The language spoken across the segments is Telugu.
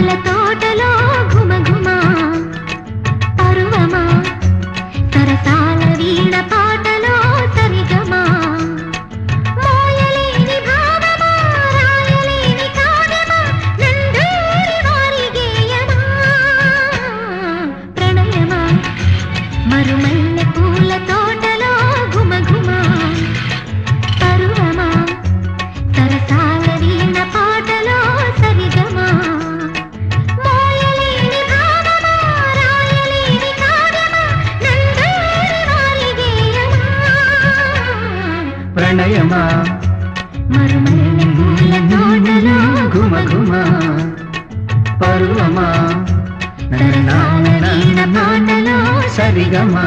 పూల తోటలో ప్రణయమా? ఘుమ ఘుమ. పర్వమా? సరిగమా?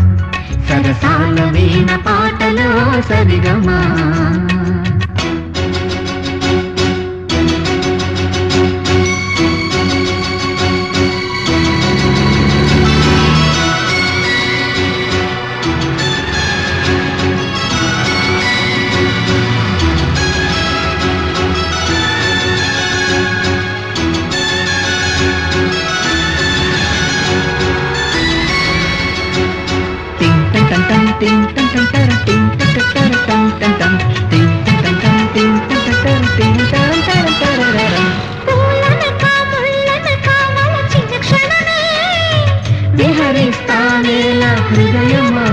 తాళమైన పాటలో సరిగమా? కరుణిస్తానేలా హృదయమా?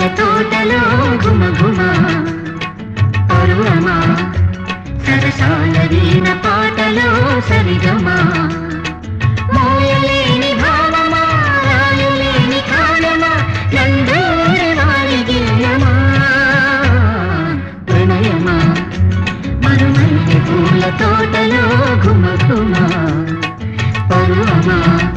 పూల తోటలో గుమ గుమ. పరువమా సరసాల వీణ పాటలో సరిగమా. మోయలేని భావమా రాయలేని కాలమా నందూరి వారి గిల్లమా ప్రణయమా తోటలో గుమ గుమ. పరువమా